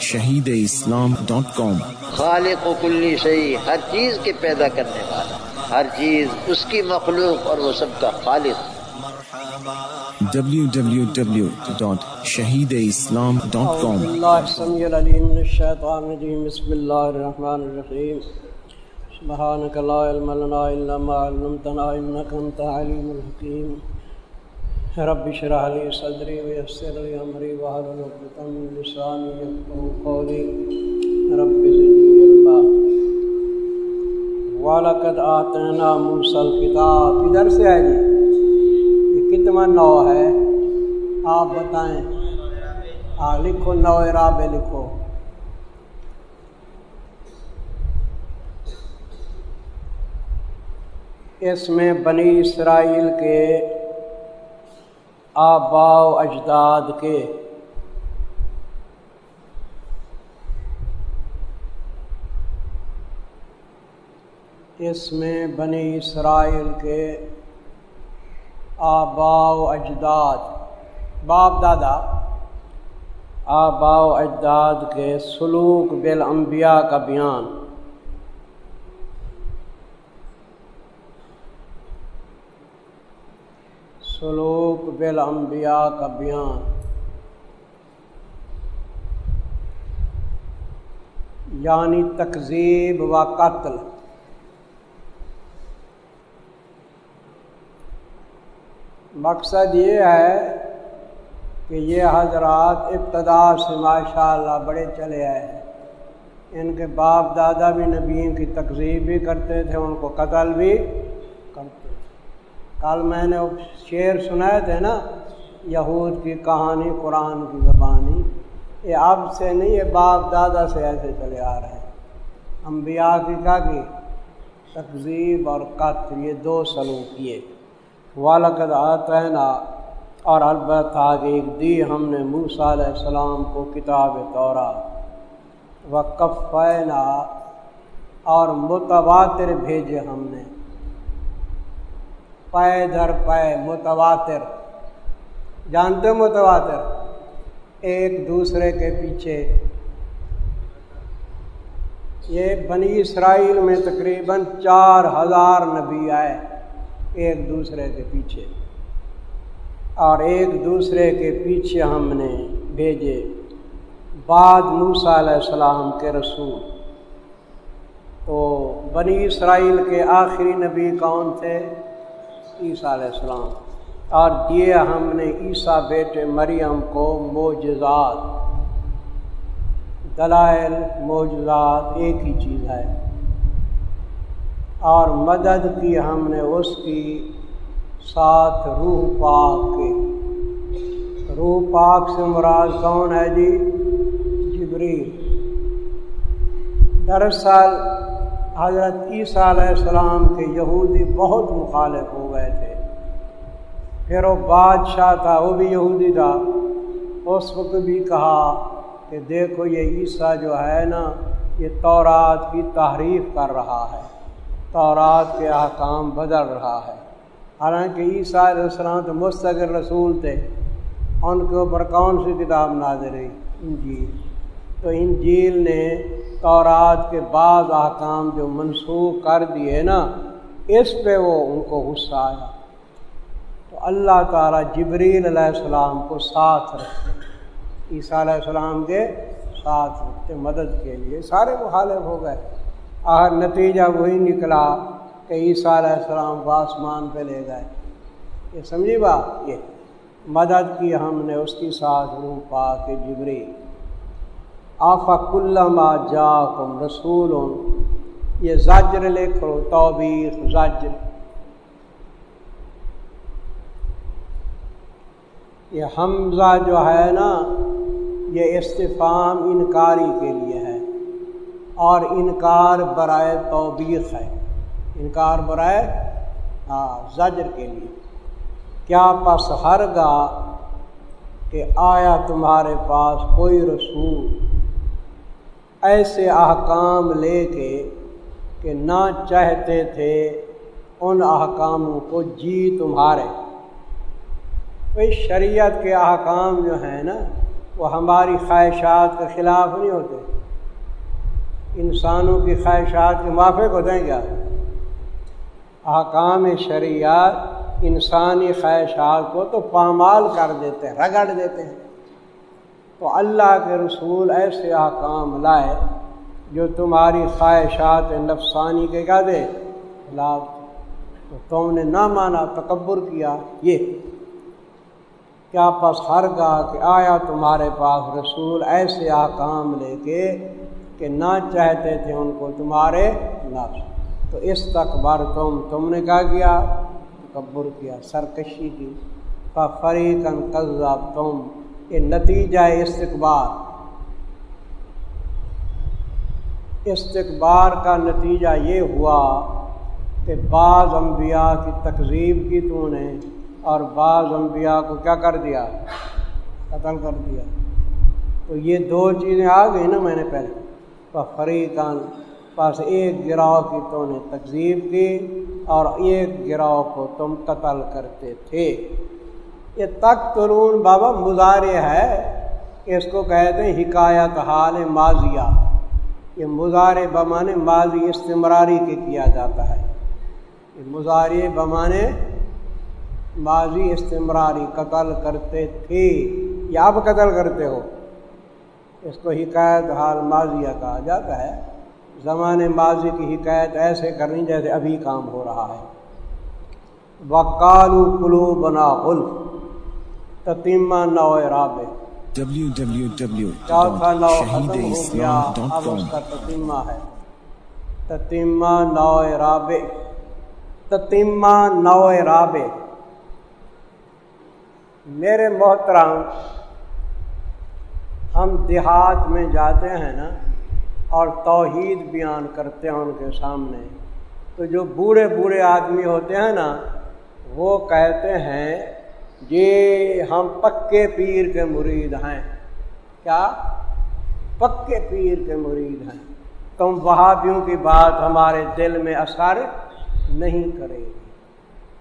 Shaheed Islam dot کام۔ خالق و کلی شہی ہر چیز کے پیدا کرنے والا ہر چیز اس کی مخلوق اور وہ سب کا خالق۔ www.shahideislam.com اللہ السمیع العلیم من الشیطان الرجیم بسم اللہ الرحمن الرحیم۔ سبحانك لا علم لنا الا ما علمتنا انك انت علیم الحکیم۔ رب اشرح لي صدری ويسر لي امری واحلل عقدۃ لسانی يفقهوا قولی رب زدنی علما. وَلَقَدْ آتَيْنَا مُوسَى الْكِتَابَ. ادھر سے ہے جی؟ یہ کتنا نو ہے؟ آپ بتائیں۔ ہاں لکھو نو، رابع لکھو۔ اس میں بنی اسرائیل کے آبا و اجداد کے۔ اس میں بنی اسرائیل کے آبا و اجداد۔ باپ دادا آبا و اجداد کے سلوک بالانبیاء کا بیان۔ سلوک بالانبیاء کا بیان۔ یعنی تقزیب و قتل۔ مقصد یہ ہے کہ یہ حضرات ابتدا سے ماشاء اللہ بڑے چلے آئے ہیں۔ ان کے باپ دادا بھی نبیوں کی تقزیب بھی کرتے تھے، ان کو قتل بھی کل میں نے شعر سنائے تھے نا، یہود کی کہانی، قرآن کی زبانی۔ یہ اب سے نہیں، یہ باپ دادا سے ایسے چلے آ رہے ہیں۔ انبیاء کی کا کی؟ تقزیب اور قتل، یہ دو سلوک یہ والد آتینا اور البتہ دی ہم نے موسیٰ علیہ السلام کو کتاب طورا و کفینا اور متواتر بھیجے ہم نے۔ پے در پے متواتر۔ جانتے متواتر؟ ایک دوسرے کے پیچھے۔ یہ بنی اسرائیل میں تقریباً چار ہزار نبی آئے ایک دوسرے کے پیچھے۔ اور ایک دوسرے کے پیچھے ہم نے بھیجے۔ بعد موسیٰ علیہ السلام کے رسول۔ تو بنی اسرائیل کے آخری نبی کون تھے؟ عیسیٰ علیہ السلام۔ اور دیے ہم نے عیسیٰ بیٹے مریم کو معجزات، دلائل، معجزات ایک ہی چیز ہے۔ اور مدد کی ہم نے اس کی ساتھ روح پاک کے روح پاک سے مراد کون ہے جی؟ جبری دراصل حضرت عیسیٰ علیہ السلام کے یہودی بہت مخالف ہو گئے تھے۔ پھر وہ بادشاہ تھا، وہ بھی یہودی تھا۔ اس وقت بھی کہا کہ دیکھو یہ عیسیٰ جو ہے نا، یہ تورات کی تحریف کر رہا ہے۔ تورات کے احکام بدل رہا ہے۔ حالانکہ عیسیٰ علیہ السلام تو مستقل رسول تھے۔ ان کے اوپر کون سی کتاب نازل رہی انجیل۔ تو انجیل نے تورات کے بعض احکام جو منسوخ کر دیے نا، اس پہ وہ ان کو غصہ آیا۔ تو اللہ تعالیٰ جبریل علیہ السلام کو ساتھ رکھتے عیسیٰ علیہ السلام کے ساتھ رکھتے، مدد کے لیے۔ سارے مخالف ہو گئے۔ آخر نتیجہ وہی نکلا کہ عیسیٰ علیہ السلام کو آسمان پہ لے گئے۔ یہ سمجھی بات؟ یہ مدد کی ہم نے، اس کی ساتھ روح پا کے جبری آفا کلما جا کم رسول یہ زاجر لکھو توبیخ، زاجر. یہ حمزہ جو ہے نا، یہ استفام انکاری کے لیے ہے اور انکار برائے توبیخ ہے. انکار برائے ہاں زجر کے لیے. کیا پس ہر گا کہ آیا تمہارے پاس کوئی رسول ایسے احکام لے کے کہ نہ چاہتے تھے ان احکاموں کو جی تمہارے۔ بھائی شریعت کے احکام جو ہیں نا، وہ ہماری خواہشات کے خلاف نہیں ہوتے۔ انسانوں کی خواہشات کے موافق ہوتے ہیں کیا احکام شریعت انسانی خواہشات کو تو پامال کر دیتے ہیں رگڑ دیتے۔ ہیں تو اللہ کے رسول ایسے احکام لائے جو تمہاری خواہشات نفسانی کے کیا دے خلاف تو تم نے نہ مانا، تکبر کیا۔ یہ کیا پس ہر گاہ کہ آیا تمہارے پاس رسول ایسے احکام لے کے کہ نہ چاہتے تھے ان کو تمہارے نفس؟ تو اس تک بار تم تم نے کیا کیا؟ تکبر کیا، سرکشی کی۔ فریقن قذاب تم یہ نتیجہ استقبال استقبال کا نتیجہ یہ ہوا کہ بعض انبیاء کی تقزیب کی تو نے اور بعض انبیاء کو کیا کر دیا؟ قتل کر دیا۔ تو یہ دو چیزیں آ گئی نا میں نے پہلے۔ فریقان پاس ایک گراؤ کی تو نے تقزیب کی اور ایک گراؤ کو تم قتل کرتے تھے۔ یہ تک ترون بابا مظاہرے ہے، اس کو کہتے ہیں حکایت حال ماضیہ۔ یہ مظاہرے بمانے ماضی استمراری کے کیا جاتا ہے۔ یہ مظاہرے بمانے ماضی استمراری قتل کرتے تھے۔ یا اب قتل کرتے ہو؟ اس کو حکایت حال ماضیہ کہا جاتا ہے۔ زمانے ماضی کی حکایت ایسے کرنی جیسے ابھی کام ہو رہا ہے۔ وکالو کلو بنا غل تتیمہ نو رابع چوتھا نو ختم ہو گیا اب اس کا تتیمہ ہے۔ تتیمہ نو رابع تتیمہ نو میرے محترم ہم دیہات میں جاتے ہیں نا اور توحید بیان کرتے ہیں ان کے سامنے تو جو بوڑھے بوڑھے آدمی ہوتے ہیں نا وہ کہتے ہیں یہ ہم پکے پیر کے مرید ہیں۔ کیا؟ پکے پیر کے مرید ہیں۔ تم وہابیوں کی بات ہمارے دل میں اثر نہیں کرے گی۔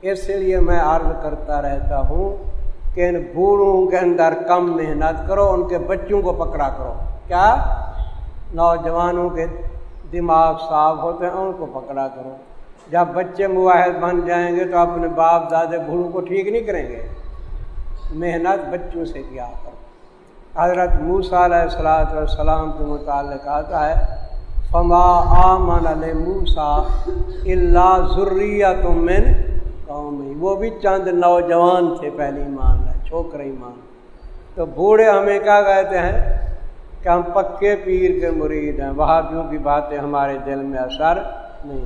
اس لیے میں عرض کرتا رہتا ہوں کہ ان بوڑھوں کے اندر کم محنت کرو، ان کے بچوں کو پکڑا کرو۔ کیا؟ نوجوانوں کے دماغ صاف ہوتے ہیں، ان کو پکڑا کرو۔ جب بچے مواحد بن جائیں گے تو اپنے باپ دادے بوڑھوں کو ٹھیک نہیں کریں گے۔ محنت بچوں سے کیا کرو۔ حضرت موسا علیہ السلاۃ والسلام کے متعلق آتا ہے، فما آمن علیہ موسا اللہ ضروریت من قومی وہ بھی چند نوجوان تھے، پہلی مان ہے چھوکر مان تو بوڑھے ہمیں کیا کہتے ہیں؟ کہ ہم پکے پیر کے مرید ہیں وہاں کی باتیں ہمارے دل میں اثر نہیں۔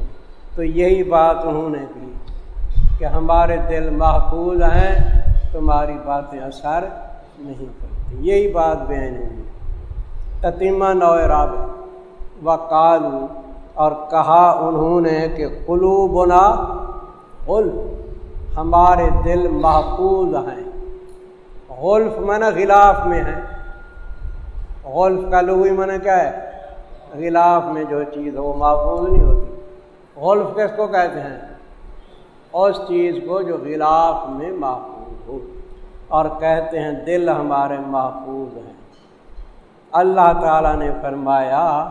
تو یہی بات انہوں نے کی کہ ہمارے دل محفوظ ہیں تمہاری باتیں اثر نہیں کرتی۔ یہی بات بہن ہوئی۔ تتیمہ نو راب و کالو اور کہا انہوں نے کہ قلوبنا غلف ہمارے دل محفوظ ہیں۔ غلف من غلاف میں ہیں۔ غلف کا لغوی من کیا ہے؟ غلاف میں جو چیز ہو وہ محفوظ نہیں ہوتی۔ غلف کس کو کہتے ہیں؟ اس چیز کو جو غلاف میں محفوظ ہو اور کہتے ہیں، دل ہمارے محفوظ ہیں۔ اللہ تعالیٰ نے فرمایا،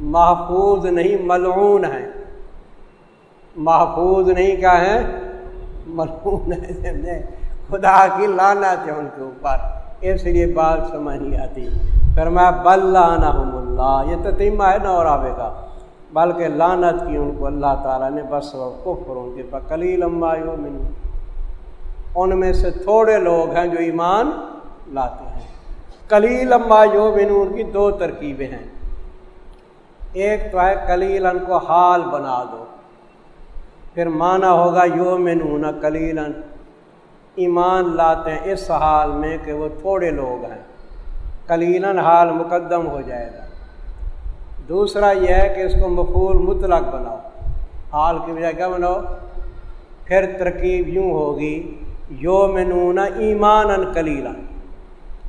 محفوظ نہیں، ملعون ہیں۔ محفوظ نہیں کیا ہے ملعون ہے خدا کی لانت ہے ان کے اوپر۔ اس لیے بات سمجھ نہیں آتی۔ پھر میں بل اللہ، یہ تتیمہ ہے نا اور آبے کا۔ بلکہ لانت کی ان کو اللہ تعالیٰ نے، بس کفر ان کے پاس کلی لمبا یومن ان میں سے تھوڑے لوگ ہیں جو ایمان لاتے ہیں۔ کلی لمبا یومن ان کی دو ترکیبیں ہیں۔ ایک تو ہے کلیلن کو حال بنا دو۔ پھر مانا ہوگا یو منون کلیلن ایمان لاتے ہیں اس حال میں کہ وہ تھوڑے لوگ ہیں۔ کلیلن حال مقدم ہو جائے گا۔ دوسرا یہ ہے کہ اس کو مفول مطلق بناؤ۔ حال کی وجہ کیا بناؤ؟ پھر ترکیب یوں ہوگی یومنون ایمان ان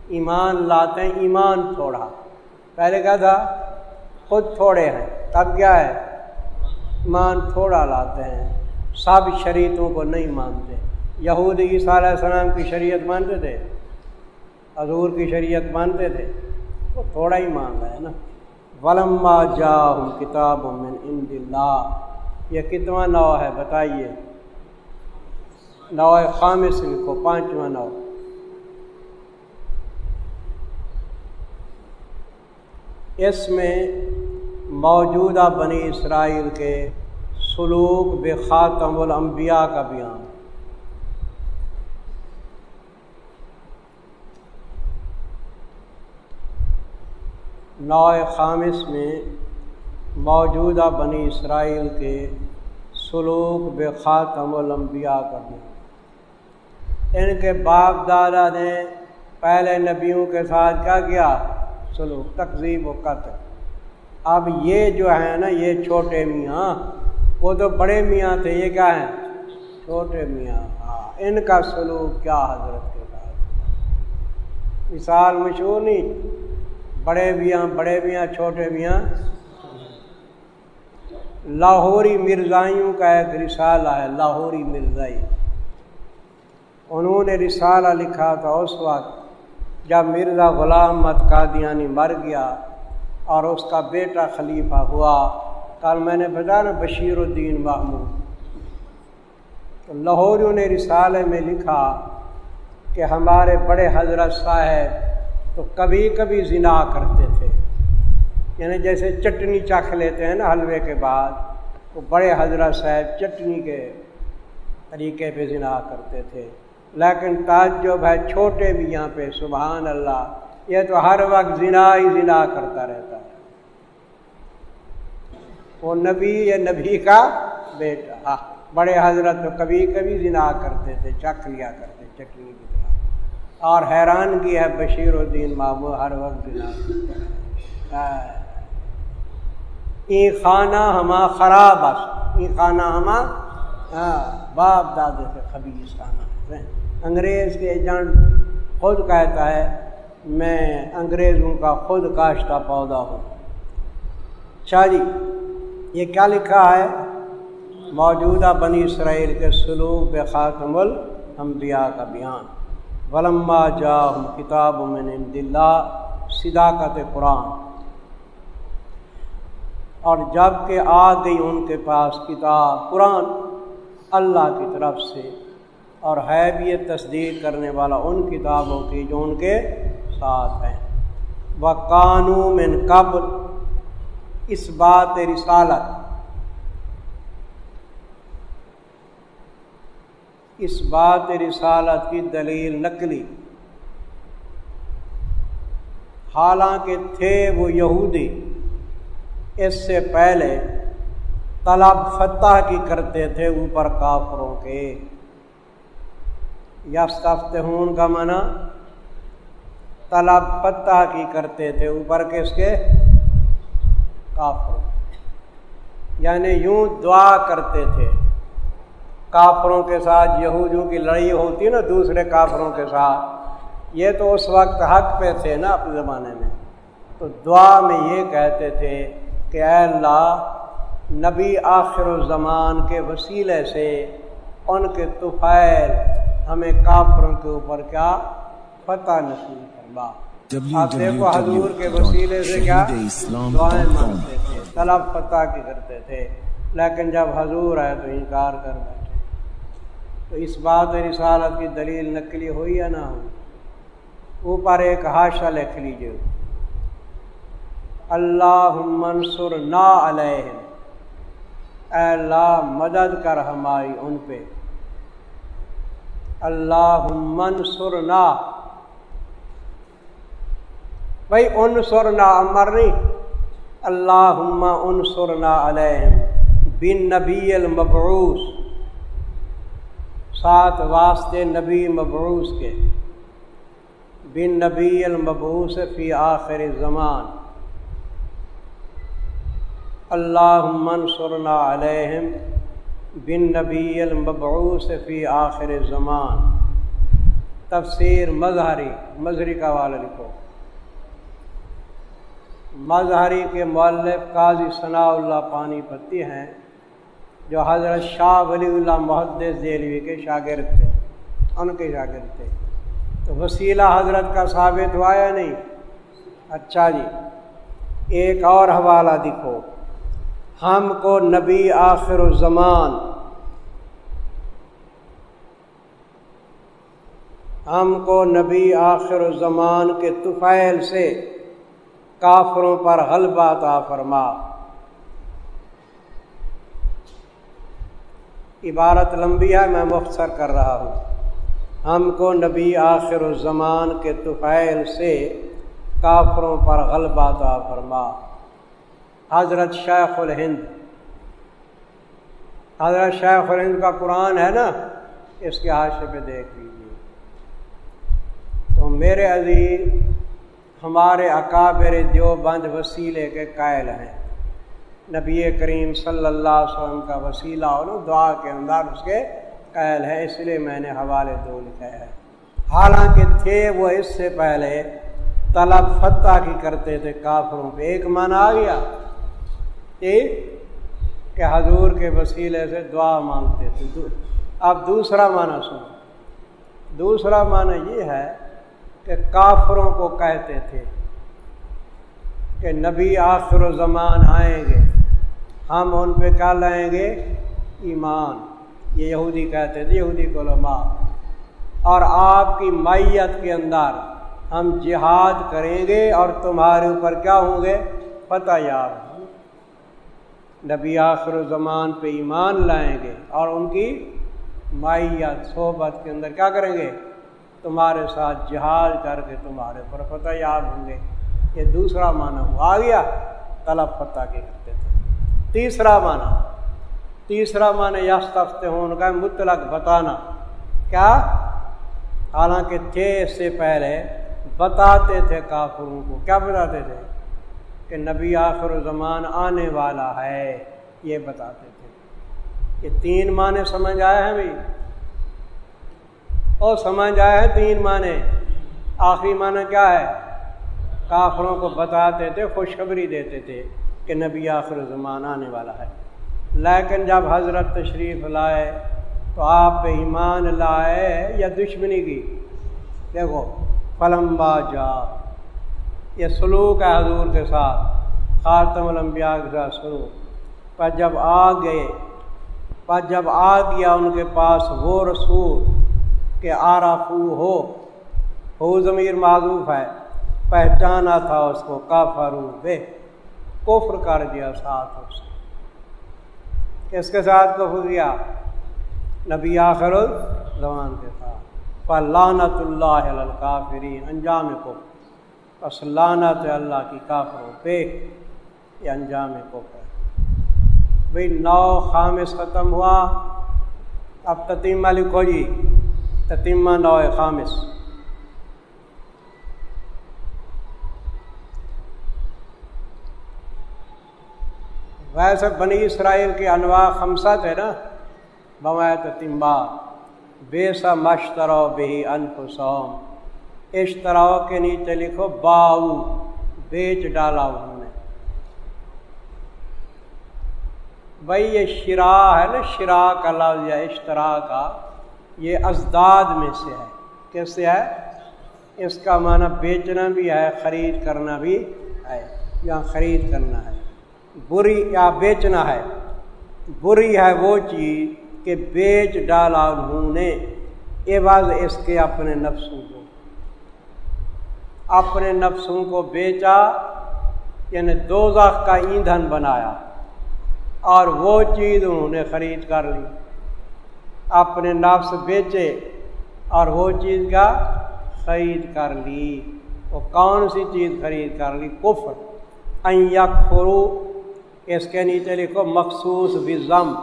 ایمان لاتے ہیں، ایمان تھوڑا۔ پہلے کیا تھا، خود تھوڑے ہیں، تب کیا ہے؟ ایمان تھوڑا لاتے ہیں۔ سب شریعتوں کو نہیں مانتے۔ یہود عیسیٰ علیہ السلام کی شریعت مانتے تھے، حضور کی شریعت مانتے تھے، وہ تھوڑا ہی مان رہا ہے نا۔ ولما جا کتاب من ان اللہ یہ کتنا نو ہے، بتائیے۔ نو خامس لکھو پانچواں نو۔ اس میں موجودہ بنی اسرائیل کے سلوک بے خاتم الانبیاء کا بیان۔ نو خامس میں موجودہ بنی اسرائیل کے سلوک بے خاتم الانبیاء کا بیان۔ ان کے باپ دادا نے پہلے نبیوں کے ساتھ کیا کیا؟ سلوک، تقزیب و قتل۔ اب یہ جو ہے نا، یہ چھوٹے میاں، وہ تو بڑے میاں تھے، یہ کیا ہیں؟ چھوٹے میاں۔ ہاں ان کا سلوک کیا حضرت کے ساتھ؟ مثال مشہور نہیں۔ بڑے میاں بڑے میاں، چھوٹے میاں۔ لاہوری مرزائیوں کا ایک رسالہ ہے، لاہوری مرزائی۔ انہوں نے رسالہ لکھا تھا اس وقت جب مرزا غلام مت قادیانی مر گیا اور اس کا بیٹا خلیفہ ہوا۔ کل میں نے بتایا نا، بشیر الدین محمود۔ تو لاہوریوں نے رسالے میں لکھا کہ ہمارے بڑے حضرت صاحب تو کبھی کبھی زنا کرتے تھے۔ یعنی جیسے چٹنی چکھ لیتے ہیں نا حلوے کے بعد، تو بڑے حضرت صاحب چٹنی کے طریقے پہ زنا کرتے تھے۔ لیکن تعجب ہے چھوٹے بھی یہاں پہ، سبحان اللہ، یہ تو ہر وقت زنا ہی زنا کرتا رہتا ہے۔ وہ نبی، یہ نبی کا بیٹا۔ ہاں، بڑے حضرت تو کبھی کبھی زنا کرتے تھے، چکھ لیا کرتے چٹنی کی طرح۔ اور حیران کی ہے بشیر الدین مامو ہر وقت زنا ای خانہ ہما خراب ای خانہ ہما باپ دادے سے خبیص خانہ۔ انگریز کے ایجنٹ خود کہتا ہے، میں انگریزوں کا خود کاشتہ پودا ہوں۔ شاہ جی یہ کیا لکھا ہے؟ موجودہ بنی اسرائیل کے سلوک بے خاتم الانبیاء کا بیان۔ ولما جا کتاب من دلہ صداقت قرآن۔ اور جبکہ آ گئی ان کے پاس کتاب، قرآن اللہ کی طرف سے۔ اور ہے بھی یہ تصدیق کرنے والا ان کتابوں کی جو ان کے ساتھ ہیں۔ وہ قانون قبل، اس بات رسالت، اس بات رسالت کی دلیل نقلی۔ حالانکہ تھے وہ یہودی، اس سے پہلے طلب فتح کی کرتے تھے اوپر کافروں کے۔ یافتہون کا منع طلب فتح کی کرتے تھے اوپر کس کے کافروں یعنی یوں دعا کرتے تھے۔ کافروں کے ساتھ یہودیوں کی لڑائی ہوتی ہے نا دوسرے کافروں کے ساتھ، یہ تو اس وقت حق پہ تھے نا اپنے زمانے میں۔ تو دعا میں یہ کہتے تھے کہ اے اللہ، نبی آخر الزمان کے وسیلے سے ان کے طفیل ہمیں کافروں کے اوپر کیا فتح نصیب کروا آپ دیکھو حضور کے وسیلے سے کیا دعائیں مانگتے تھے طلب فتح کی کرتے تھے۔ لیکن جب حضور آئے تو انکار کر بیٹھے۔ تو اس بات رسالت کی دلیل نقلی ہوئی یا نہ ہوئی؟ اوپر ایک حاشا لکھ لیجیے اللہ منصور نا علیہ اے اللہ مدد کر ہماری ان پہ۔ اللہ منصورنا بھائی ان سرنا امر نہیں اللہ ان سرنا علیہم بن نبی المبعوث سات واسطے نبی مبعوث کے بن نبی المبعوث فی آخر زمان اللہ منصورنا علیہم بن نبی المبعوث فی آخر زمان تفسیر مظہری مظہری کا والا لکھو۔ مظہری کے مولب قاضی ثناء اللہ پانی پتی ہیں، جو حضرت شاہ ولی اللہ محدث دہلوی کے شاگرد تھے۔ ان کے شاگرد تھے۔ تو وسیلہ حضرت کا ثابت ہوا یا نہیں؟ اچھا جی ایک اور حوالہ دکھو ہم کو نبی آخر الزمان۔ ہم کو نبی آخر الزمان کے طفیل سے کافروں پر غلبہ تا فرما۔ عبارت لمبی ہے، میں مختصر کر رہا ہوں۔ ہم کو نبی آخر الزمان کے طفیل سے کافروں پر غلبہ تا فرما۔ حضرت شیخ الہند۔ حضرت شیخ الہند کا قرآن ہے نا، اس کے حادثے پہ دیکھ لیجیے تو میرے عزیز، ہمارے اکابر دیوبند وسیلے کے قائل ہیں۔ نبی کریم صلی اللہ علیہ وسلم کا وسیلہ اور دعا کے اندر اس کے قائل ہے اس لیے میں نے حوالے دو لکھے ہیں۔ حالانکہ تھے وہ اس سے پہلے، طلب فتح کی کرتے تھے کافروں پہ۔ ایک معنی آ گیا۔ کہ حضور کے وسیلے سے دعا مانگتے تھے۔ اب دوسرا معنی سنو۔ دوسرا معنی یہ ہے کہ کافروں کو کہتے تھے کہ نبی آخر و زمان آئیں گے، ہم ان پہ کیا لائیں گے؟ ایمان۔ یہ یہودی کہتے تھے، یہودی کو اور آپ کی مائیت کے اندر ہم جہاد کریں گے اور تمہارے اوپر کیا ہوں گے؟ پتہ یاد نبی آخر و زمان پہ ایمان لائیں گے اور ان کی مائیت صحبت کے اندر کیا کریں گے؟ تمہارے ساتھ جہاد کر کے تمہارے پر فتح یاب ہوں گے۔ یہ دوسرا معنی ہوا آ گیا، طلب فتح کے کرتے تھے۔ تیسرا معنی تیسرا معنی یس تفتے ہوں ان کا مطلق بتانا۔ کیا؟ حالانکہ تھے اس سے پہلے بتاتے تھے کافروں کو۔ کیا بتاتے تھے؟ کہ نبی آخر زمان آنے والا ہے، یہ بتاتے تھے۔ یہ تین معنی سمجھ آئے ہیں بھائی۔ اور سمجھ آئے ہیں تین معنی۔ آخری معنی کیا ہے؟ کافروں کو بتاتے تھے، خوشخبری دیتے تھے کہ نبی آخر زمان آنے والا ہے۔ لیکن جب حضرت تشریف لائے تو آپ پہ ایمان لائے یا دشمنی کی؟ دیکھو پلمبا جا۔ یہ سلوک ہے حضور کے ساتھ۔ خاتم الانبیاء کے ساتھ سلوک۔ پر جب آ گئے، پر جب آ گیا ان کے پاس وہ رسول کہ آرافو ہو ہو ضمیر معذوف ہے۔ پہچانا تھا اس کو کافرو بے کفر کر دیا ساتھ اس کس کے ساتھ کفر دیا نبی آخر زمان کے ساتھ۔ پر لانت اللہ الکافرین انجام کو۔ بس لانت اللہ کی کافروں پہ یہ انجام کو بھائی نو خامس ختم ہوا۔ اب تتیمہ لکھو جی۔ تتیمہ نو خامس۔ ویسے بنی اسرائیل کی انواع خمسہ تھے نا۔ بوائے تتیمہ۔ بے سا مشترو بے انفسوم اشتراؤ کے نیچے لکھو، باؤ، بیچ ڈالا انہوں نے۔ بھائی یہ شرا ہے نا، شرا کا لفظ یا اشترا کا، یہ ازداد میں سے ہے۔ کیسے ہے؟ اس کا معنی بیچنا بھی ہے، خرید کرنا بھی ہے، یا خرید کرنا ہے۔ بری یا بیچنا ہے۔ بری ہے وہ چیز کہ بیچ ڈالا انہوں نے۔ عوض اس کے اپنے نفسوں کو۔ اپنے نفسوں کو بیچا یعنی دو کا ایندھن بنایا اور وہ چیز انہوں نے خرید کر لی۔ اپنے نفس بیچے اور وہ چیز کا خرید کر لی۔ وہ کون سی چیز خرید کر لی؟ کفر۔ یک فرو اس کے نیچے لکھو، مخصوص بزم۔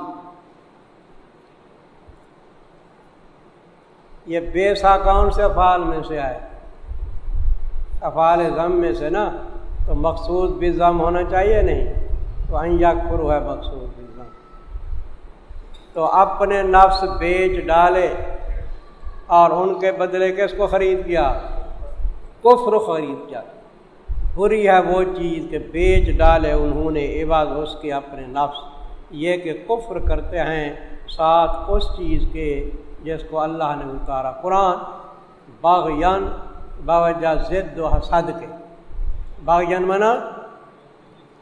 یہ بیسا کون سے افعال میں سے آئے؟ افعال ضم میں سے نا، تو مخصوص بھی ضم ہونا چاہیے نہیں۔ تو اینیا خرو ہے مخصوص بھی ضم تو اپنے نفس بیچ ڈالے اور ان کے بدلے کس کو خرید کیا؟ کفر خرید کیا۔ بری ہے وہ چیز کہ بیچ ڈالے انہوں نے عباد اس کے اپنے نفس۔ یہ کہ کفر کرتے ہیں ساتھ اس چیز کے جس کو اللہ نے اتارا۔ قرآن باغیان باوجہ ضد و حسد کے۔ باغیان منا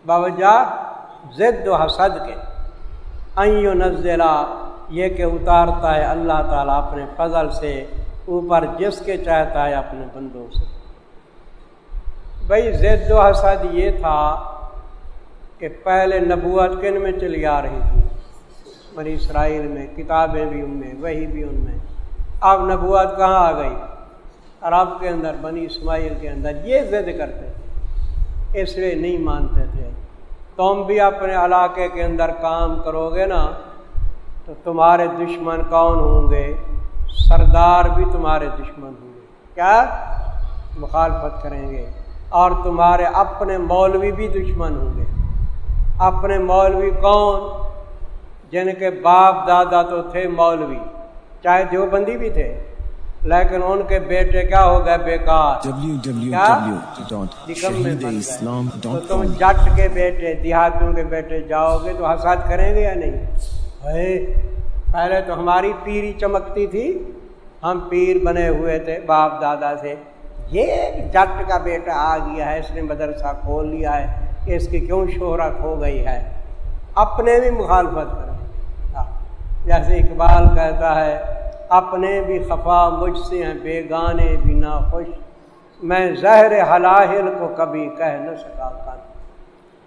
باوجہ یعنی ضد و حسد کے۔ این نزلہ یہ کہ اتارتا ہے اللہ تعالیٰ اپنے فضل سے، اوپر جس کے چاہتا ہے اپنے بندوں سے۔ بھائی زید و حسد یہ تھا کہ پہلے نبوت کن میں چلی آ رہی تھی؟ بنی اسرائیل میں، کتابیں بھی ان میں وہی بھی ان میں۔ اب نبوت کہاں آ گئی؟ عرب کے اندر، بنی اسماعیل کے اندر یہ ضد کرتے تھے، اس لیے نہیں مانتے تھے۔ تم بھی اپنے علاقے کے اندر کام کرو گے نا، تو تمہارے دشمن کون ہوں گے؟ سردار بھی تمہارے دشمن ہوں گے۔ کیا؟ مخالفت کریں گے۔ اور تمہارے اپنے مولوی بھی دشمن ہوں گے۔ اپنے مولوی کون؟ جن کے باپ دادا تو تھے مولوی، چاہے دیوبندی بھی تھے۔ لیکن ان کے بیٹے کیا ہو گئے بیکار؟ تو تم جٹ کے بیٹے دیہاتوں کے بیٹے جاؤ گے تو حساد کریں گے یا نہیں؟ پہلے تو ہماری پیری چمکتی تھی۔ ہم پیر بنے ہوئے تھے باپ دادا سے۔ یہ جٹ کا بیٹا آ گیا ہے اس نے مدرسہ کھول لیا ہے۔ کہ اس کی کیوں شہرت ہو گئی ہے؟ اپنے بھی مخالفت کریں۔ جیسے اقبال کہتا ہے اپنے بھی خفا مجھ سے ہیں بے گانے بھی نہ خوش میں زہر حلاحل کو کبھی کہہ نہ سکا کر۔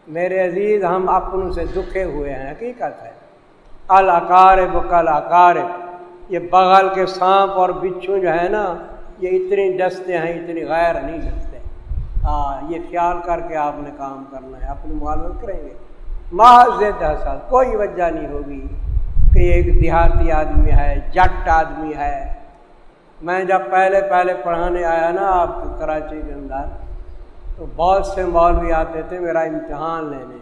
میرے عزیز، ہم اپنوں سے دکھے ہوئے ہیں، حقیقت ہے۔ الاکار بکل اکار یہ بغل کے سانپ اور بچھو جو ہے نا، یہ اتنی ڈستے ہیں، اتنی غیر نہیں ڈستے۔ ہاں یہ خیال کر کے آپ نے کام کرنا ہے اپنی معلومات کریں گے۔ محض حسد کوئی وجہ نہیں ہوگی۔ کہ ایک دیہاتی آدمی ہے، جٹ آدمی ہے۔ میں جب پہلے پہلے پڑھانے آیا نا آپ کو کراچی کے اندر، تو بہت سے مولوی آتے تھے میرا امتحان لینے۔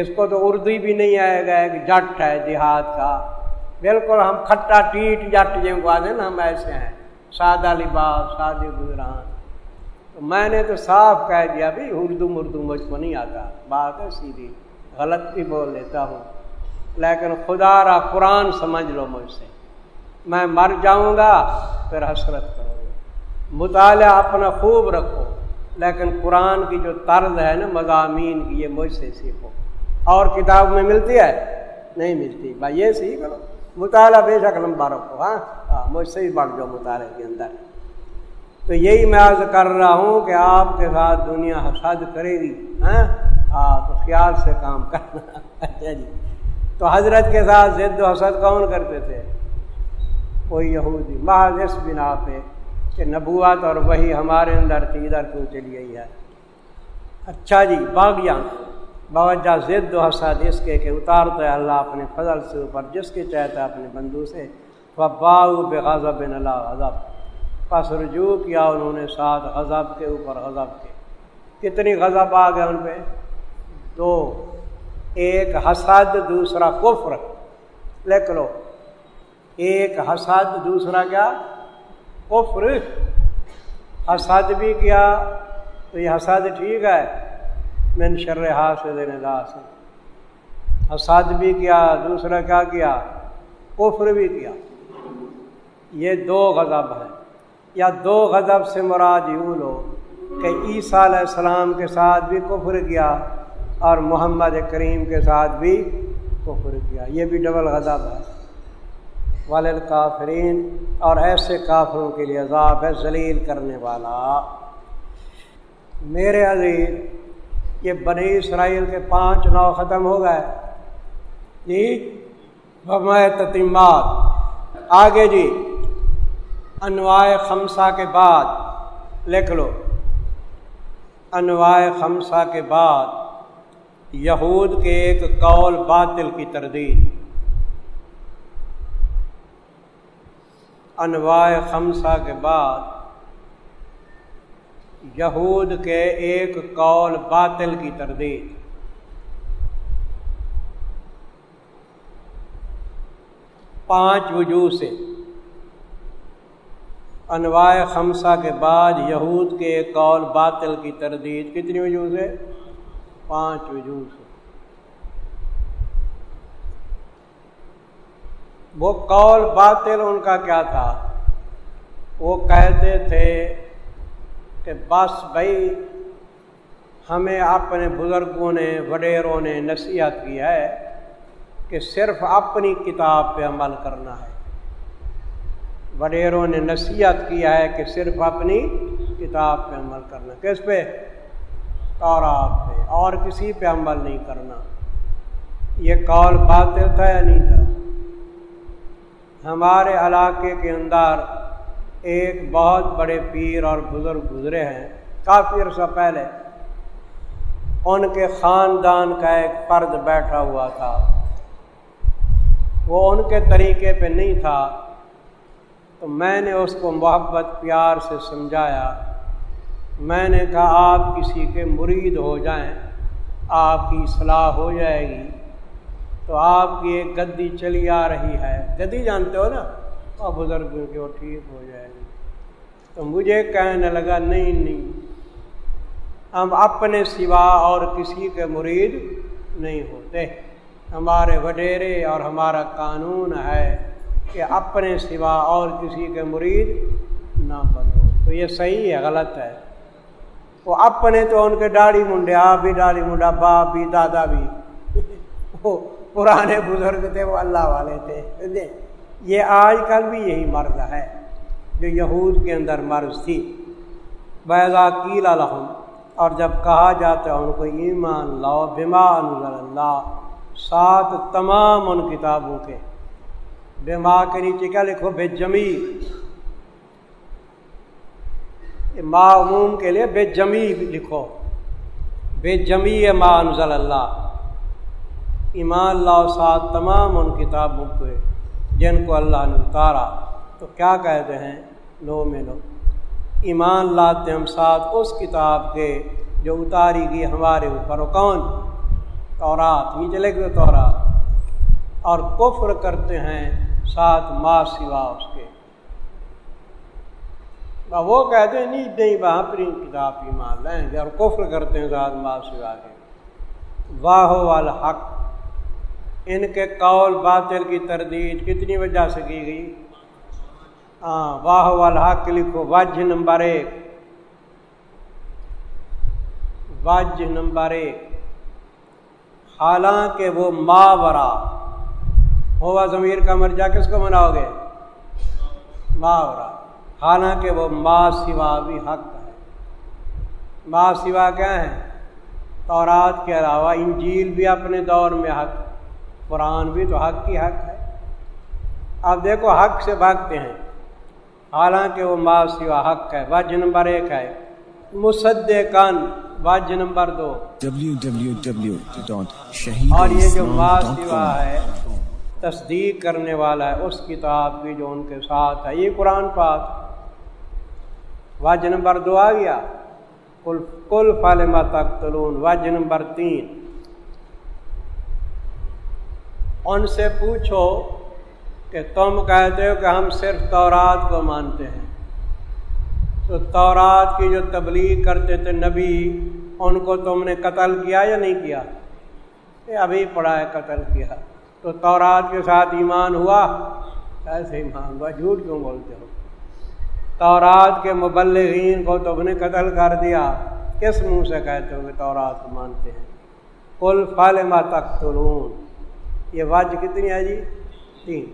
اس کو تو اردو بھی نہیں آئے گا ایک جٹ ہے دیہات کا۔ بالکل ہم کھٹا ٹیٹ جٹ جم دیں نا، ہم ایسے ہیں۔ سادہ لباس، سادے گزران۔ تو میں نے تو صاف کہہ دیا بھائی اردو مردو مجھ کو نہیں آتا۔ بات ہے سیدھی، غلط بھی بول لیتا ہوں۔ لیکن خدا را قرآن سمجھ لو مجھ سے۔ میں مر جاؤں گا، پھر حسرت کرو گے۔ مطالعہ اپنا خوب رکھو، لیکن قرآن کی جو طرز ہے نا، مضامین کی، یہ مجھ سے سیکھو۔ اور کتاب میں ملتی ہے؟ نہیں ملتی۔ بھائی یہ سیکھ لو مطالعہ بے شک لمبا رکھو ہاں؟ ہاں مجھ سے ہی بڑھ جاؤ مطالعے کے اندر۔ تو یہی میں عرض کر رہا ہوں کہ آپ کے ساتھ دنیا حسد کرے گی ہاں؟ ہاں تو خیال سے کام کرنا۔ اچھا جی۔, جی۔ تو حضرت کے ساتھ ضد و حسد کون کرتے تھے؟ کوئی یہودی۔ محض اس بنا پہ کہ نبوت اور وہی ہمارے اندر تھی، ادھر کیوں چلی گئی ہے؟ اچھا جی باغیان باوجہ ضد و حسد اس کے کہ اتارتا ہے اللہ اپنے فضل سے اوپر، جس کے چاہتا ہے اپنے بندو سے۔ باؤ بے غضب بن اللہ غضب۔ پس رجوع کیا انہوں نے ساتھ غضب کے اوپر، غضب کے۔ کتنی غضب آ گئے ان پہ؟ دو۔ ایک حسد دوسرا کفر۔ لکھ لو۔ ایک حسد دوسرا کیا؟ کفر۔ حسد بھی کیا؟ تو یہ حسد ٹھیک ہے۔ من شر حاصل سے حسد بھی کیا، دوسرا کیا کیا؟ کفر بھی کیا۔ یہ دو غضب ہیں۔ یا دو غضب سے مراد یوں لو کہ عیسیٰ علیہ السلام کے ساتھ بھی کفر کیا۔ اور محمد کریم کے ساتھ بھی کفر کیا۔ یہ بھی ڈبل غضب ہے۔ والد کافرین اور ایسے کافروں کے لیے عذاب ہے، ذلیل کرنے والا۔ میرے عزیز، یہ بنی اسرائیل کے پانچ نو ختم ہو گئے۔ جی تتیمات آگے جی انواع خمسہ کے بعد لکھ لو۔ انواع خمسہ کے بعد۔ یہود کے ایک قول باطل کی تردید۔ انواع خمسہ کے بعد یہود کے ایک قول باطل کی تردید۔ پانچ وجوہ سے۔ انواع خمسہ کے بعد یہود کے ایک قول باطل کی تردید۔ کتنی وجوہ سے؟ پانچ وجوہ سے۔ وہ قول باطل ان کا کیا تھا؟ وہ کہتے تھے کہ بس بھائی، ہمیں اپنے بزرگوں نے، وڈیروں نے نصیحت کی ہے کہ صرف اپنی کتاب پہ عمل کرنا ہے۔ وڈیروں نے نصیحت کیا ہے کہ صرف اپنی کتاب پہ عمل کرنا کس پہ تورات پہ اور کسی پہ عمل نہیں کرنا۔ یہ قول باطل تھا یا نہیں تھا؟ ہمارے علاقے کے اندر ایک بہت بڑے پیر اور بزرگ گزرے ہیں۔ کافی عرصہ پہلے ان کے خاندان کا ایک فرد بیٹھا ہوا تھا۔ وہ ان کے طریقے پہ نہیں تھا۔ تو میں نے اس کو محبت، پیار سے سمجھایا۔ میں نے کہا، آپ کسی کے مرید ہو جائیں، آپ کی صلاح ہو جائے گی۔ تو آپ کی ایک گدی چلی آ رہی ہے۔ گدی جانتے ہو نا؟ اور بزرگ کے وہ ٹھیک ہو جائے گی۔ تو مجھے کہنے لگا، نہیں نہیں۔ ہم اپنے سوا اور کسی کے مرید نہیں ہوتے۔ ہمارے وڈیرے اور ہمارا قانون ہے کہ اپنے سوا اور کسی کے مرید نہ بنو۔ تو یہ صحیح ہے، غلط ہے۔ وہ اپنے تو ان کے داڑھی منڈے، آپ بھی داڑھی منڈا، باپ بھی، دادا بھی۔ وہ پرانے بزرگ تھے، وہ اللہ والے تھے۔ یہ آج کل بھی یہی مرض ہے جو یہود کے اندر مرض تھی۔ بیضا کیل الحم اور جب کہا جاتا ہے ان کو، ایمان لاؤ بما انزل اللہ۔ سات تمام ان کتابوں کے۔ بیما کے نیچے کیا لکھو؟ بے جمی معموم کے لیے بے جمی لکھو۔ بے جمی ما انزل اللہ۔ ایمان اللہ ساتھ تمام ان کتابوں کے جن کو اللہ نے اتارا۔ تو کیا کہتے ہیں لو میں لو ایمان لاتے ہم ساتھ اس کتاب کے جو اتاری گئی ہمارے اوپر۔ وہ کون؟ تورات۔ نہیں چلے گئے تورات۔ اور کفر کرتے ہیں ساتھ ماں سوا اس کے۔ وہ کہتے ہیں، نہیں نہیں وہاں پر کتاب ایمان لیں گے، اور کفر کرتے ہیں ساتھ ماں سوا کے واہ والحق، ان کے قول باطل کی تردید کتنی وجہ سے کی گئی؟ ہاں واہ والحق لکھو وج نمبر ایک۔ وج نمبر ایک، حالانکہ وہ ماورا، ہوا ضمیر کا مرجا کس کو مناؤ گے؟ ماورا۔ حالانکہ وہ ما سوا بھی حق ہے۔ ما سوا کیا ہے؟ تورات کے علاوہ انجیل بھی اپنے دور میں حق قرآن بھی تو حق کی حق ہے۔ آپ دیکھو حق سے بھاگتے ہیں۔ حالانکہ وہ ما سوا حق ہے وج نمبر ایک ہے۔ مصد کن وج نمبر دو۔ اور یہ جو ما سوا ہے تصدیق کرنے والا ہے اس کتاب کی جو ان کے ساتھ ہے۔ یہ قرآن پاک۔ وج نمبر دو آ گیا کل کل فالما تک تلون وج نمبر تین ان سے پوچھو کہ تم کہتے ہو کہ ہم صرف تورات کو مانتے ہیں تو تورات کی جو تبلیغ کرتے تھے نبی ان کو تم نے قتل کیا یا نہیں کیا یہ ابھی پڑھا ہے قتل کیا تو تورات کے ساتھ ایمان ہوا ایسے ایمان ہوا جھوٹ کیوں بولتے ہو تورات کے مبلغین کو تم نے قتل کر دیا۔ کس منہ سے کہتے ہو کہ تورات مانتے ہیں؟ کل فالما تک یہ وج کتنی ہے جی؟ تین۔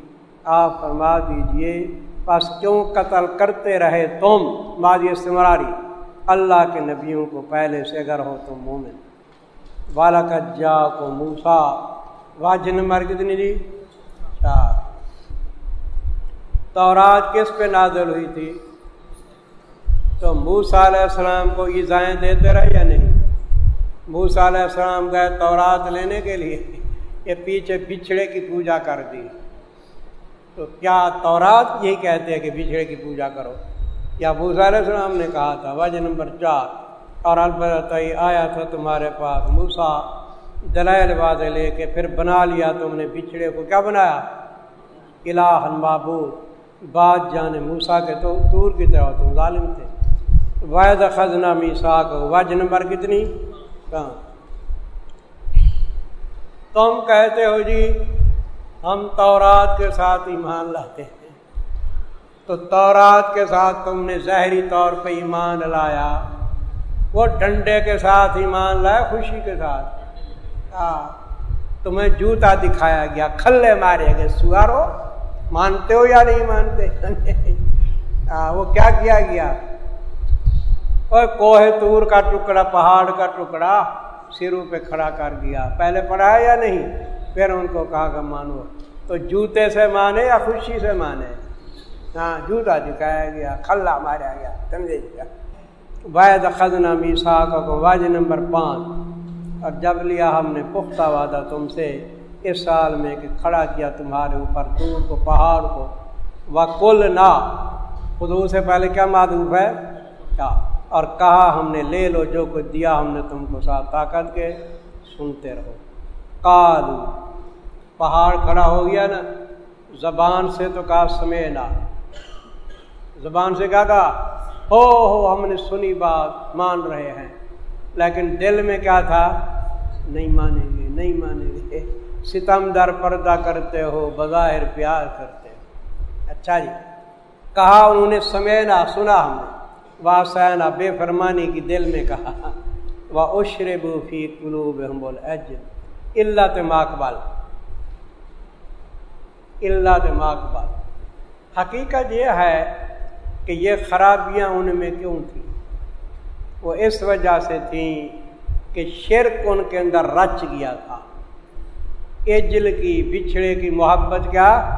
آپ فرما دیجیے، بس کیوں قتل کرتے رہے تم؟ ماضی استمراری اللہ کے نبیوں کو پہلے سے اگر ہو تم مومن۔ بالا کجا کو موسا واج نمبر کتنی جی؟ چار۔ تورات کس پہ نازل ہوئی تھی؟ تو موسا علیہ السلام کو ایزائیں دیتے رہے یا نہیں؟ موسا علیہ السلام گئے تورات لینے کے لیے کہ پیچھے بچھڑے کی پوجا کر دی۔ تو کیا تورات یہی کہتے ہیں کہ بچھڑے کی پوجا کرو؟ یا موسا علیہ السلام نے کہا تھا، وجہ نمبر چار، اور البتہ آیا تھا تمہارے پاس موسا دلائل واضح لے کے پھر بنا لیا تم نے بچھڑے کو۔ کیا بنایا؟ الہ معبود باد جان موسا کے تو دور کی طرح تم ظالم تھے۔ واحد خزنہ میسا کو وج نمبر کتنی؟ کہاں؟ تم کہتے ہو جی ہم تورات کے ساتھ ایمان لاتے ہیں۔ تو تورات کے ساتھ تم نے ظاہری طور پہ ایمان لایا۔ وہ ڈنڈے کے ساتھ ایمان لایا، خوشی کے ساتھ۔ ہاں تمہیں جوتا دکھایا گیا، کھلے مارے گئے۔ سوارو، مانتے ہو یا نہیں مانتے؟ وہ کیا کیا گیا؟ اور کوہ تور کا ٹکڑا پہاڑ کا ٹکڑا سروں پہ کھڑا کر دیا پہلے پڑھایا یا نہیں پھر ان کو کہا کہ مانو تو جوتے سے مانے یا خوشی سے مانے ہاں جوتا دکھایا گیا کھلا مارا گیا سمجھے گیا واحد خزنہ میسا کو واج نمبر پانچ اور جب لیا ہم نے پختہ وعدہ تم سے اس سال میں کہ کھڑا کیا تمہارے اوپر دور کو پہاڑ کو وہ کل نہ خدو سے پہلے کیا معدوف ہے کیا اور کہا ہم نے لے لو جو کچھ دیا ہم نے تم کو ساتھ طاقت کے۔ سنتے رہو۔ کالو پہاڑ کھڑا ہو گیا نا۔ زبان سے تو کہا، سمے نہ۔ زبان سے کیا کہا ہو ہو، ہم نے سنی بات، مان رہے ہیں۔ لیکن دل میں کیا تھا؟ نہیں مانیں گے، نہیں مانیں گے۔ ستم در پردہ کرتے ہو، بظاہر پیار کرتے ہو۔ اچھا جی کہا انہوں نے سمینا سنا ہم نے۔ واسینا بے فرمانی کی دل میں کہا وہ اشرب فی قلوب ہم بول اج اللہ ماکبال اللہ ماکبال حقیقت یہ ہے کہ یہ خرابیاں ان میں کیوں تھیں؟ وہ اس وجہ سے تھیں کہ شرک ان کے اندر رچ گیا تھا۔ اجل کی، بچھڑے کی محبت کیا؟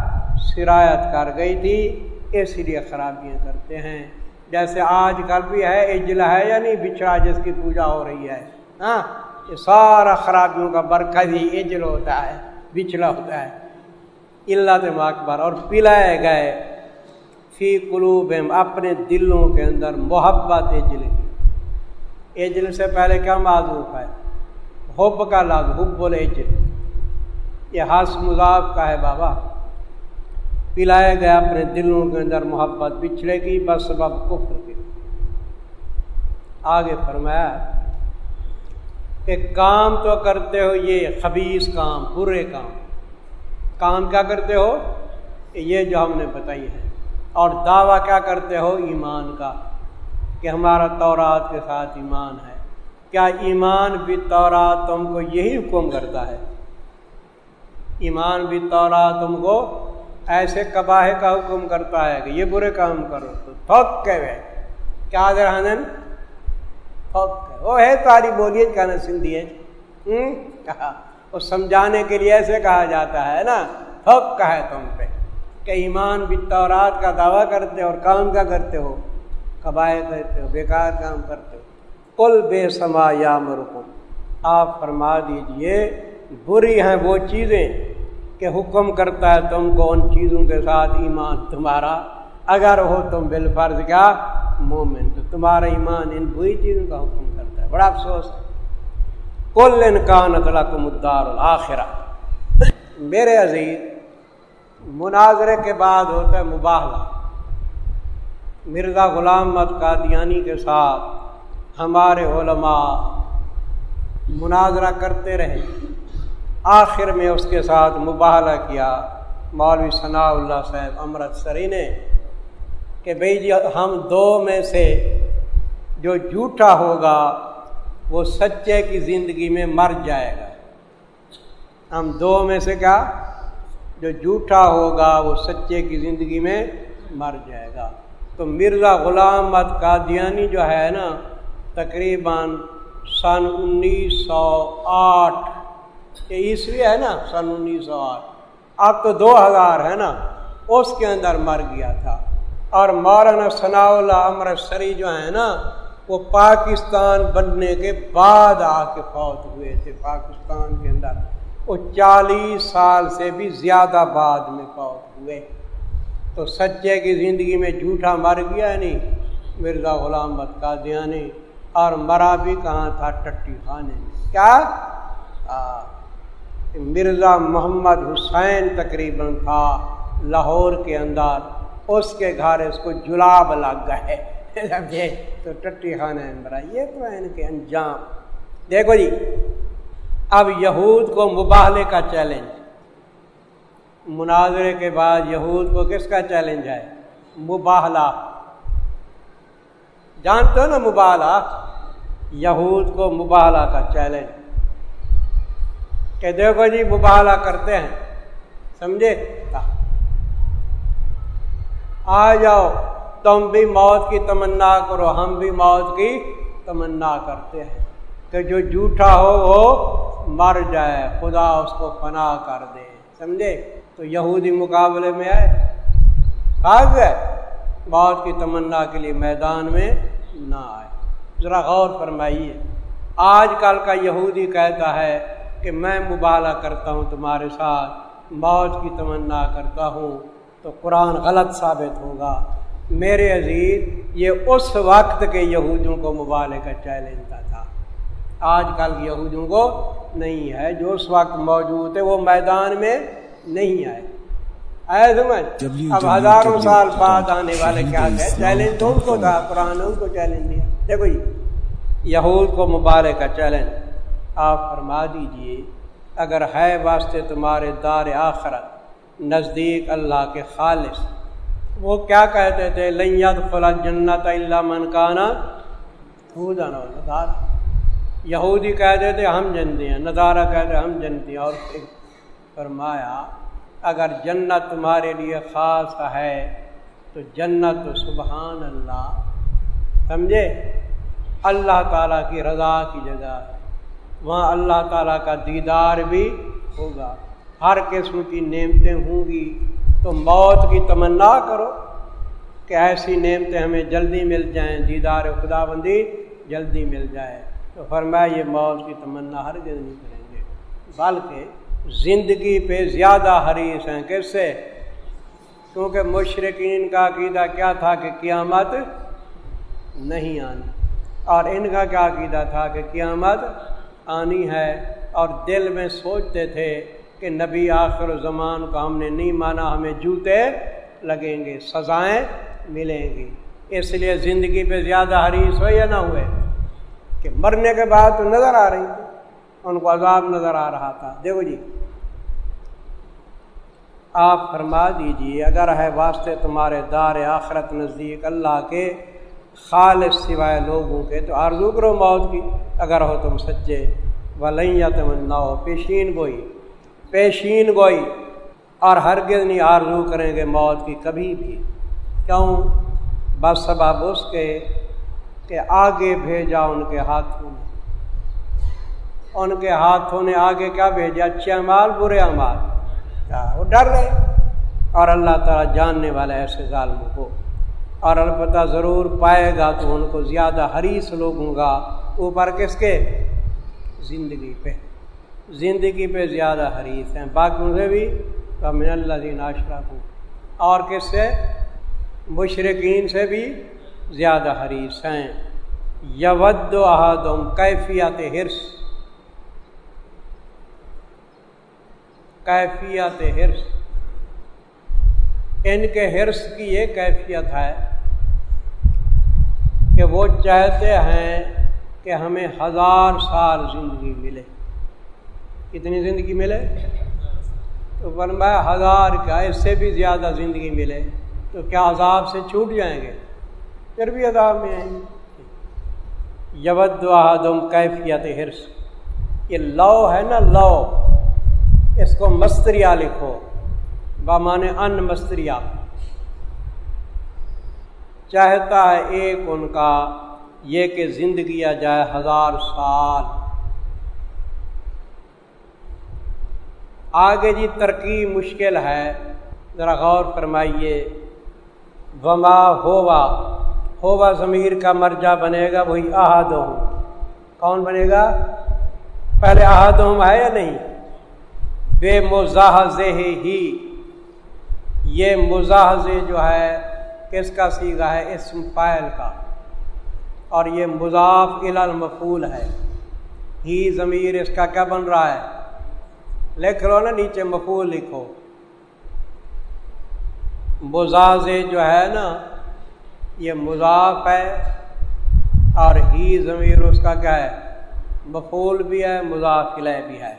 سرایت کر گئی تھی اس لیے خرابیاں کرتے ہیں۔ جیسے آج کل بھی ہے، اجلا ہے یا نہیں، بچھڑا جس کی پوجا ہو رہی ہے۔ ہاں یہ سارا خرابیوں کا برکت ہی اجل ہوتا ہے، بچھڑا ہوتا ہے۔ اللہ دماغ پر اور پلائے گئے۔ فی قلوب اپنے دلوں کے اندر محبت اجل کی اجل سے پہلے کیا معذوف ہے؟ حب کا لفظ، حب بول اجل یہ ہس مذاف کا ہے بابا۔ پلائے گئے اپنے دلوں کے اندر محبت بچھڑے کی بس سبب کفر کی۔ آگے فرمایا کہ کام تو کرتے ہو، یہ خبیص کام، برے کام۔ کام کیا کرتے ہو؟ یہ جو ہم نے بتائی ہے۔ اور دعویٰ کیا کرتے ہو؟ ایمان کا، کہ ہمارا تورات کے ساتھ ایمان ہے۔ کیا ایمان بھی تورات تم کو یہی حکم کرتا ہے؟ ایمان بھی تورات تم کو ایسے کباہ کا حکم کرتا ہے کہ یہ برے کام کرو، تو تھوک کے وے۔ کیا درہن تھوک وہ ہے تاری بولیے کہنا سندھی ہے وہ سمجھانے کے لیے ایسے کہا جاتا ہے نا۔ تھوک کا ہے تم پہ کہ ایمان بھی کا دعویٰ کرتے اور کام کا کرتے ہو۔ کباہ کرتے ہو، بیکار کام کرتے ہو۔ کل بے سما یا مرکم آپ فرما دیجیے، بری ہیں وہ چیزیں۔ کہ حکم کرتا ہے تم کو ان چیزوں کے ساتھ ایمان تمہارا، اگر ہو تم بال فرض کیا مومن، تو تمہارا ایمان ان بری چیزوں کا حکم کرتا ہے۔ بڑا افسوس ہے۔ کل انکان اطلاق مدار الآخرہ میرے عزیز، مناظرے کے بعد ہوتا ہے مباحلہ مرزا غلام مت قادیانی کے ساتھ ہمارے علماء مناظرہ کرتے رہے۔ آخر میں اس کے ساتھ مباحلہ کیا۔ مولوی ثناء اللہ صاحب امرت سری نے کہ بھائی جی ہم دو میں سے جو جھوٹا ہوگا، وہ سچے کی زندگی میں مر جائے گا۔ ہم دو میں سے کیا؟ جو جھوٹا ہوگا، وہ سچے کی زندگی میں مر جائے گا۔ تو مرزا غلام مت قادیانی جو ہے نا، تقریباً سن انیس سو آٹھ یہ عیسوی ہے نا سن انیس سو آٹھ، اب تو دو ہزار ہے نا، اس کے اندر مر گیا تھا۔ اور مولانا ثناء اللہ امر سری جو ہے نا، وہ پاکستان بننے کے بعد آ کے فوت ہوئے تھے پاکستان کے اندر۔ وہ چالیس سال سے بھی زیادہ بعد میں فوت ہوئے۔ تو سچے کی زندگی میں جھوٹا مر گیا نہیں، مرزا غلام بد کا دیا نہیں اور مرا بھی کہاں تھا، ٹٹی خانے میں۔ کیا؟ مرزا محمد حسین تقریباً تھا لاہور کے اندر۔ اس کے گھر اس کو جلاب لگ گئے۔ تو ٹٹی خانہ برا یہ تو ان کے انجام۔ دیکھو جی اب یہود کو مباہلے کا چیلنج۔ مناظرے کے بعد یہود کو کس کا چیلنج ہے؟ مباہلا جانتے ہو نا مباہلا یہود کو مباہلا کا چیلنج۔ کہ دیکھو جی مباہلا کرتے ہیں۔ سمجھے؟ آ جاؤ، تم بھی موت کی تمنا کرو، ہم بھی موت کی تمنا کرتے ہیں۔ کہ جو جھوٹا ہو، وہ مر جائے، خدا اس کو فنا کر دے۔ سمجھے؟ تو یہودی مقابلے میں آئے۔ بھاگ گئے۔ موت کی تمنا کے لیے میدان میں نہ آئے۔ ذرا غور فرمائیے۔ آج کل کا یہودی کہتا ہے کہ میں مبالہ کرتا ہوں تمہارے ساتھ موت کی تمنا کرتا ہوں تو قرآن غلط ثابت ہوگا۔ میرے عزیز یہ اس وقت کے یہودیوں کو مبالے کا چیلنج تھا آج کل کے یہودیوں کو نہیں ہے۔ جو اس وقت موجود ہے وہ میدان میں نہیں آئے۔ اب ہزاروں سال بعد آنے والے کیا تھے چیلنج تو ان کو تھا قرآن ان کو چیلنج دیا۔ دیکھو جی یہود کو مبارک کا چیلنج۔ آپ فرما دیجیے، اگر ہے واسطے تمہارے دار آخرت نزدیک اللہ کے خالص، وہ کیا کہتے تھے؟ لینت فلا جنت اللہ منکانہ نظارہ یہودی کہتے تھے، ہم جنتے ہیں۔ نظارہ کہتے ہم جنتے ہیں۔ اور فرمایا، اگر جنت تمہارے لیے خاص ہے، تو جنت سبحان اللہ، سمجھے؟ اللہ تعالیٰ کی رضا کی جگہ ہے۔ وہاں اللہ تعالیٰ کا دیدار بھی ہوگا۔ ہر قسم کی نعمتیں ہوں گی۔ تو موت کی تمنا کرو کہ ایسی نعمتیں ہمیں جلدی مل جائیں۔ دیدار خدا بندی جلدی مل جائے۔ تو فرمایا یہ موت کی تمنا ہر نہیں کریں گے۔ بلکہ زندگی پہ زیادہ حریث ہیں۔ کس سے کیونکہ مشرقین کا عقیدہ کیا تھا کہ قیامت نہیں آنی۔ اور ان کا کیا عقیدہ تھا کہ قیامت آنی ہے اور دل میں سوچتے تھے کہ نبی آخر زمان کو ہم نے نہیں مانا، ہمیں جوتے لگیں گے، سزائیں ملیں گی۔ اس لیے زندگی پہ زیادہ حریث ہوئے یا نہ ہوئے؟ کہ مرنے کے بعد تو نظر آ رہی تھی، ان کو عذاب نظر آ رہا تھا۔ دیکھو جی آپ فرما دیجیے، اگر ہے واسطے تمہارے دار آخرت نزدیک اللہ کے خالص سوائے لوگوں کے، تو آرزو کرو موت کی، اگر ہو تم سچے۔ ولیا تمنا ہو پیشین گوئی۔ پیشین گوئی۔ اور ہرگز نہیں آرزو کریں گے موت کی کبھی بھی۔ کیوں؟ بس سبب اس کے کہ آگے بھیجا ان کے ہاتھوں نے۔ ان کے ہاتھوں نے آگے کیا بھیجا؟ اچھے امال برے امال وہ ڈر رہے۔ اور اللہ تعالیٰ جاننے والا ایسے ظالموں کو اور البتہ ضرور پائے گا تو ان کو زیادہ حریص لوگوں گا اوپر کس کے؟ زندگی پہ۔ زندگی پہ زیادہ حریث ہیں۔ باقیوں سے بھی من اللہ دین آشرا کو اور کس سے؟ مشرقین سے بھی زیادہ حریث ہیں۔ یود احدم کیفیت ہرس کیفیت ہرس ان کے ہرس کی یہ کیفیت ہے کہ وہ چاہتے ہیں کہ ہمیں ہزار سال زندگی ملے۔ کتنی زندگی ملے؟ تو فرمایا ہزار کا، اس سے بھی زیادہ زندگی ملے۔ تو کیا عذاب سے چھوٹ جائیں گے؟ پھر بھی عذاب میں آئیں گے یود آدم کیفیت ہرس یہ لو ہے نا لو۔ اس کو مستریا لکھو۔ بامان ان مستریا۔ چاہتا ہے ایک ان کا، یہ کہ زندگی آ جائے ہزار سال۔ آگے جی ترقی مشکل ہے، ذرا غور فرمائیے۔ وما ہوا ہوا ضمیر کا مرجع بنے گا، وہی احد کون بنے گا؟ پہلے احد ہے یا نہیں؟ بے مزاحز ہی۔ یہ مزاحز جو ہے کس کا سیگا ہے؟ اسم فائل کا۔ اور یہ مضاف المفول ہے۔ ہی ضمیر اس کا کیا بن رہا ہے؟ لکھ لو نا نیچے مفول لکھو۔ مزاز جو ہے نا، یہ مضاف ہے اور ہی ضمیر اس کا کیا ہے؟ مفول بھی ہے، مضاف قلعہ بھی ہے۔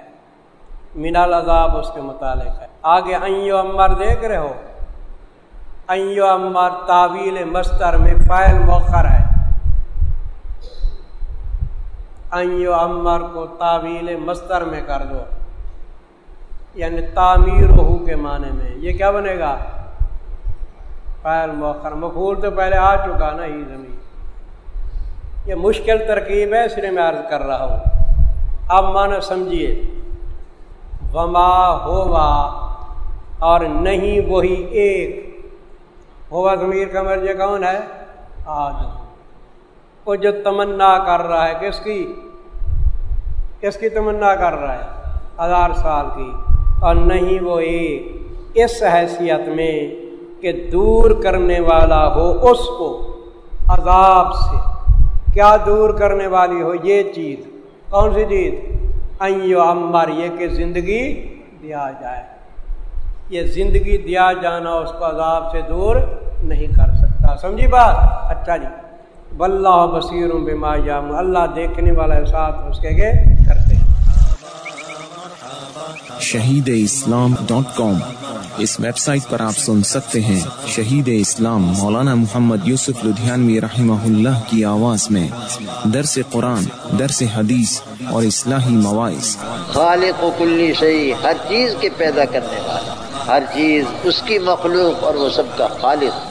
مینا العذاب اس کے متعلق ہے۔ آگے امر دیکھ رہے ہو۔ ایو امر تعویل مستر میں فائل موخر ہے۔ ایو امر کو تعویل مستر میں کر دو۔ یعنی تعمیر ہو کے معنی میں۔ یہ کیا بنے گا؟ فائل موخر مفول تو پہلے آ چکا نا ہی زمین۔ یہ مشکل ترکیب ہے، اس لیے میں عرض کر رہا ہوں۔ اب مانا سمجھیے۔ وما ہوا اور نہیں وہی ایک۔ ہوا ضمیر کا مرجع کون ہے؟ آج وہ جو تمنا کر رہا ہے، کس کی؟ کس کی تمنا کر رہا ہے؟ ہزار سال کی۔ اور نہیں، وہ ایک۔ اس حیثیت میں کہ دور کرنے والا ہو، اس کو عذاب سے۔ کیا دور کرنے والی ہو؟ یہ چیز۔ کون سی چیز؟ ایو عمر یہ کہ زندگی دیا جائے۔ یہ زندگی دیا جانا، اس کو عذاب سے دور نہیں کر سکتا۔ سمجھی بات؟ اچھا جی۔ بلّہ بصیر بما جام اللہ دیکھنے والا احساس اس کے کرتے ہیں۔ Shaheed Islam dot com. اس ویب سائٹ پر آپ سن سکتے ہیں شہید اسلام مولانا محمد یوسف لدھیانوی رحمہ اللہ کی آواز میں۔ درس قرآن درس حدیث اور اصلاحی مواعث۔ خالق و کلی شہی ہر چیز کے پیدا کرنے والا۔ ہر چیز اس کی مخلوق اور وہ سب کا خالق۔